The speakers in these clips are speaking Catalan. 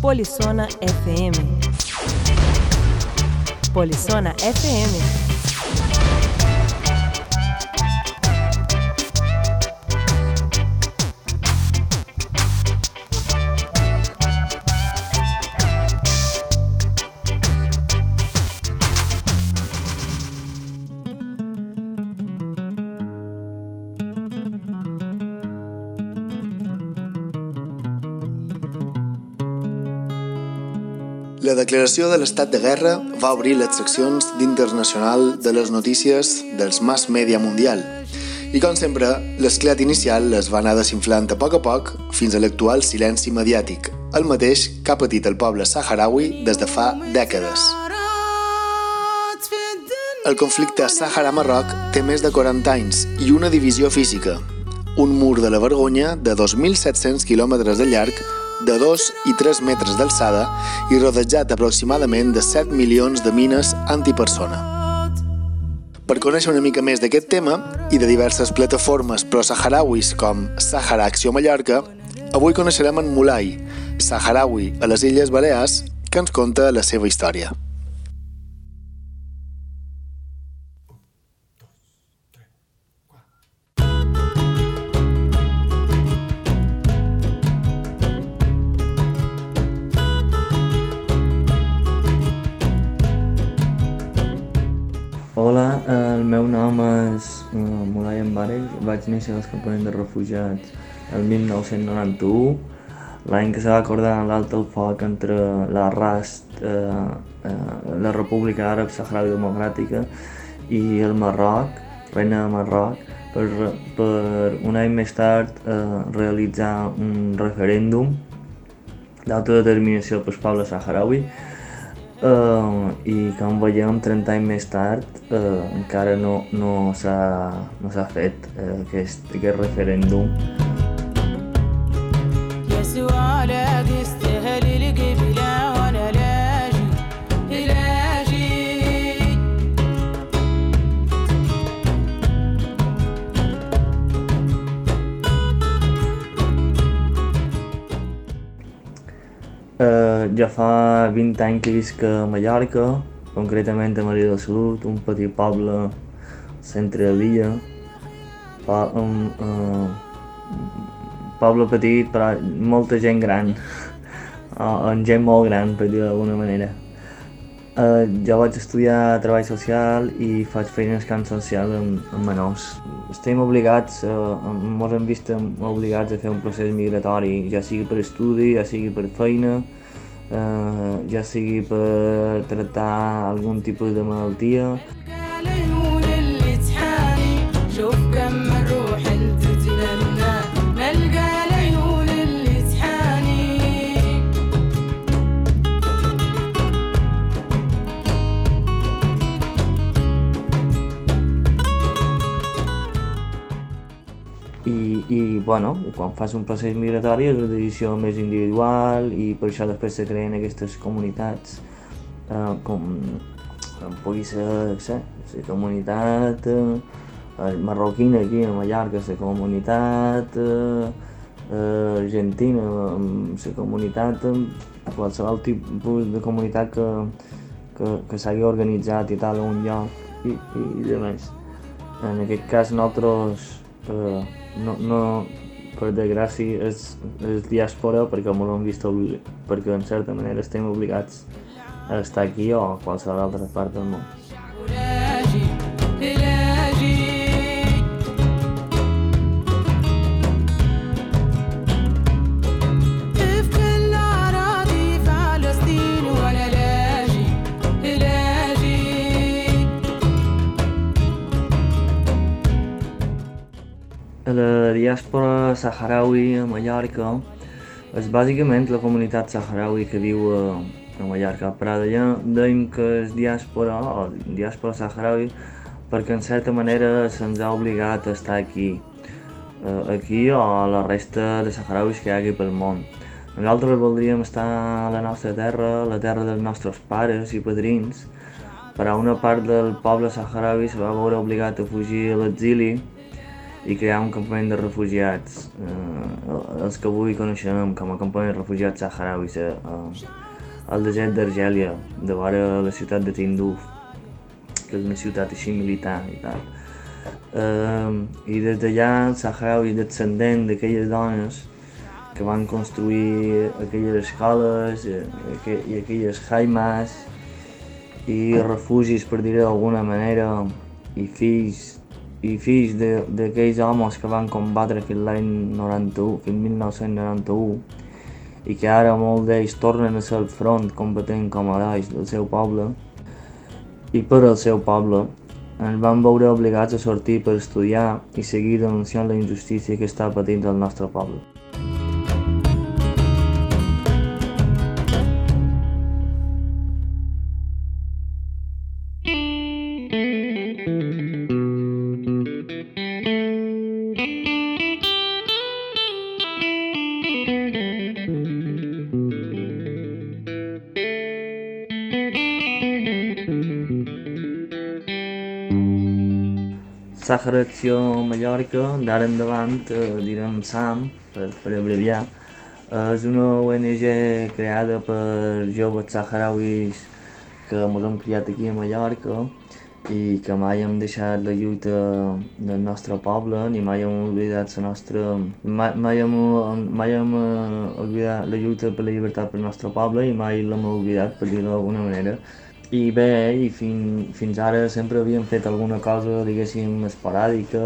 Polissona FM. Polissona FM. La declaració de l'estat de guerra va obrir les seccions d'Internacional de les notícies dels mass media mundial. I com sempre, l'esclat inicial les va anar desinflant a poc a poc fins a l'actual silenci mediàtic, el mateix que ha patit el poble saharaui des de fa dècades. El conflicte Sàhara-Marroc té més de 40 anys i una divisió física. Un mur de la vergonya de 2.700 quilòmetres de llarg de 2 i 3 metres d'alçada i rodejat aproximadament de 7 milions de mines antipersona. Per conèixer una mica més d'aquest tema i de diverses plataformes pro-saharauis com Sahara Acció Mallorca, avui coneixerem en Mulai, saharaui a les Illes Balears, que ens conta la seva història. Hola, el meu nom és uh, Mulai Embarek, vaig néixer als campaments de refugiats el 1991, l'any que se va acordar l'alt el foc entre la RAST, eh, eh, la República Àrab Saharaui Democràtica i el Marroc, Reina de Marroc, per, per un any més tard eh, realitzar un referèndum d'autodeterminació pel poble saharaui Uh, I com veiem, 30 anys més tard, uh, encara no, no s'ha no fet uh, aquest, aquest referèndum. Ja fa 20 anys que visc a Mallorca, concretament a Maria de Salut, un petit poble centre de l'illa. Un uh, poble petit però molta gent gran, amb gent molt gran per dir d'alguna manera. Uh, jo vaig estudiar treball social i faig feines camp social amb, amb menors. Estem obligats, uh, ens hem vist obligats a fer un procés migratori, ja sigui per estudi, ja sigui per feina, uh, ja sigui per tractar algun tipus de malaltia. Bueno, quan fas un procés migratori és una decisió més individual i per això després se creen aquestes comunitats eh, com pugui ser, sé, la comunitat eh, marroquina aquí a Mallorca, la comunitat eh, eh, argentina, la comunitat, qualsevol tipus de comunitat que, que, que s'hagi organitzat i tal a un lloc i, i, i de més. En aquest cas nosaltres no, no, per desgràcia és, és diàspora perquè m'ho hem vist perquè en certa manera estem obligats a estar aquí o a qualsevol altra part del món. Diàspora saharaui a Mallorca. És bàsicament la comunitat saharaui que viu a, a Mallorca, però d'allà dèiem que és diàspora o diàspora saharaui perquè en certa manera se'ns ha obligat a estar aquí, eh, aquí o a la resta de saharauis que hi ha aquí pel món. Nosaltres voldríem estar a la nostra terra, la terra dels nostres pares i padrins, però una part del poble saharaui se va veure obligat a fugir a l'exili i crear un campament de refugiats. Eh, els que avui coneixem com a campanyes refugiats saharauis eh, al desert d'Argèlia, de vora la ciutat de Tinduf, que és una ciutat així militar i tal. Eh, I des d'allà els saharauis descendents d'aquelles dones que van construir aquelles escoles eh, i aquelles jaimes i refugis, per dir-ho d'alguna manera, i fills i fills d'aquells homes que van combatre fins l'any 91, fins 1991, i que ara molts d'ells tornen a ser al front combatent com a herois del seu poble, i per al seu poble, ens van veure obligats a sortir per estudiar i seguir denunciant la injustícia que està patint el nostre poble. Sàhara Acció Mallorca, d'ara endavant, eh, direm SAM, per, per abreviar, és una ONG creada per joves saharauis que ens hem criat aquí a Mallorca i que mai hem deixat la lluita del nostre poble ni mai hem oblidat la nostra... mai, mai, hem, mai hem eh, oblidat la lluita per la llibertat pel nostre poble i mai l'hem oblidat, per dir-ho d'alguna manera. I bé, i fin, fins ara sempre havíem fet alguna cosa, diguéssim, esporàdica,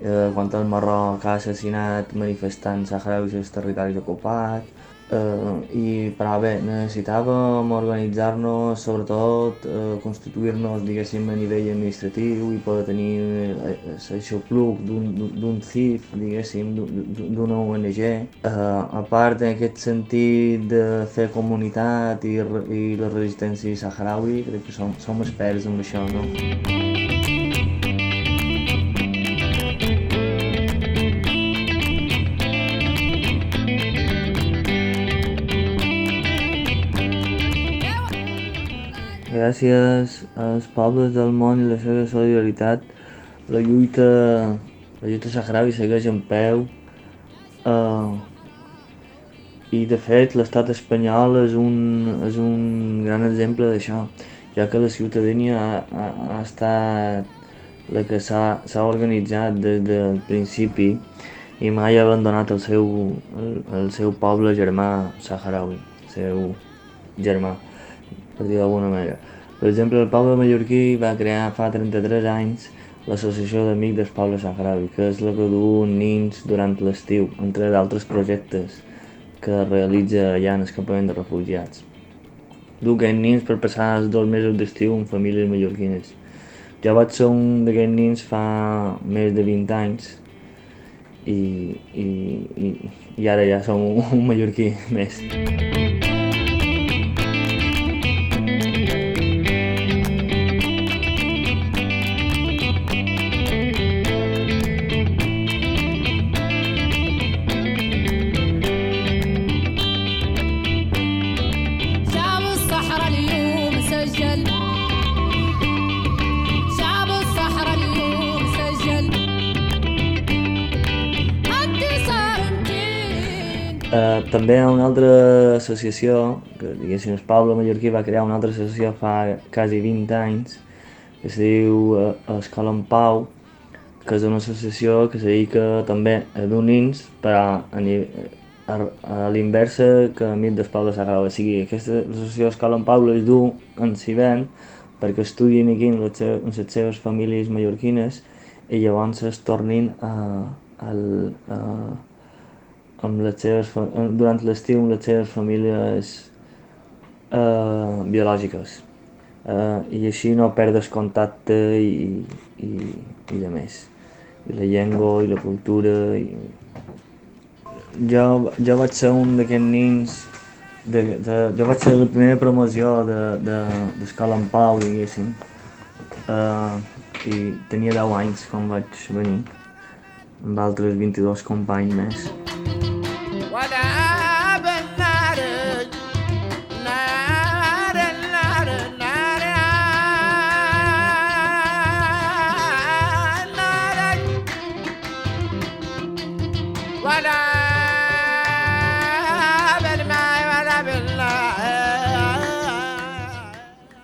eh, quan el Marroc ha assassinat manifestants saharauis als territoris ocupats, eh, i però bé, necessitàvem organitzar-nos, sobretot eh, constituir-nos, diguéssim, a nivell administratiu i poder tenir eh, l'aixopluc d'un CIF, diguéssim, d'una ONG. Eh, a part, en aquest sentit de fer comunitat i, i la resistència saharaui, crec que som, som experts en això, no? Gràcies als pobles del món i la seva solidaritat, la lluita, la lluita saharaui segueix en peu. Uh, I de fet l'estat espanyol és un, és un gran exemple d'això, ja que la ciutadania ha, ha, ha estat la que s'ha organitzat des del principi i mai ha abandonat el seu, el, el seu poble germà saharaui, el seu germà, per dir d'alguna manera. Per exemple, el poble mallorquí va crear fa 33 anys l'Associació d'Amics del Poble Saharaui, que és la que du nins durant l'estiu, entre d'altres projectes que realitza allà en el campament de refugiats. Du aquests nins per passar els dos mesos d'estiu amb famílies mallorquines. Jo vaig ser un d'aquests nins fa més de 20 anys i, i, i, i ara ja som un, un mallorquí més. Eh, també una altra associació, que diguéssim el poble mallorquí va crear una altra associació fa quasi 20 anys, que es diu uh, Escola en Pau, que és una associació que se dedica també a dur nins, però a, a, a l'inversa que a mi del poble Sagrada. O sigui, aquesta associació Escola en Pau les du en Civent perquè estudien aquí en les, amb les seves famílies mallorquines i llavors es tornin a, a, a, amb les seves, durant l'estiu amb les seves famílies eh, biològiques. Eh, i així no perdes contacte i, i, i de més. I la llengua i la cultura i... jo, jo vaig ser un d'aquests nins de, de, jo vaig ser la primera promoció d'Escola de, de, en Pau, diguéssim. Uh, i tenia 10 anys quan vaig venir amb altres 22 companys més. ولا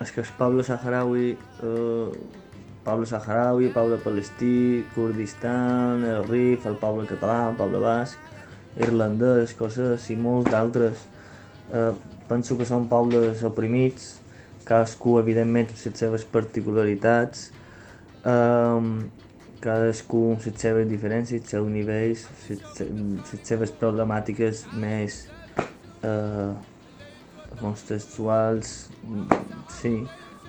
És que Pablo saharaui eh, Pablo saharaui, Pablo palestí, Kurdistan, el Rif, el Pablo català, el Pablo basc irlandès, coses i molts d'altres. Eh, penso que són pobles oprimits, cadascú evidentment amb les seves particularitats, eh, cadascú amb les seves diferències, els seus nivells, les seves problemàtiques més eh, contextuals, sí,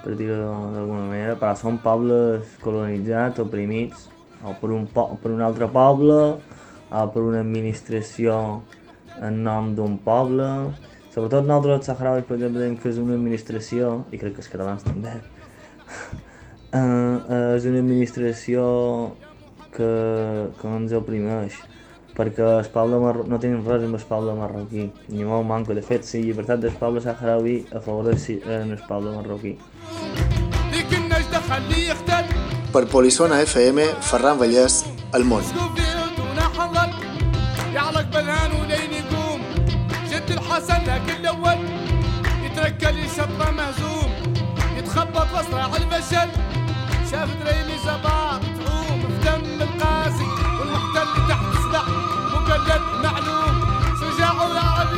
per dir-ho d'alguna manera, però són pobles colonitzats, oprimits, o per un, po per un altre poble, per una administració en nom d'un poble. Sobretot nosaltres els saharauis, per exemple, que és una administració, i crec que els catalans també, uh, és una administració que, que ens oprimeix perquè el poble marroquí no tenim res amb el poble marroquí, ni molt manco. De fet, la llibertat del poble saharaui a favor del poble marroquí. Per Polissona FM, Ferran Vallès, El món. يعلق بنان ولين يقوم. جد الحسن ذاك الأول. يتركل يشبه مهزوم. يتخبى بصرع البشر شاف دريمي زبار تعوم. في دم القاسي والمحتل تحت سلاح مقلد معلوم. شجاع ولاعب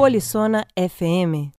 Polissona FM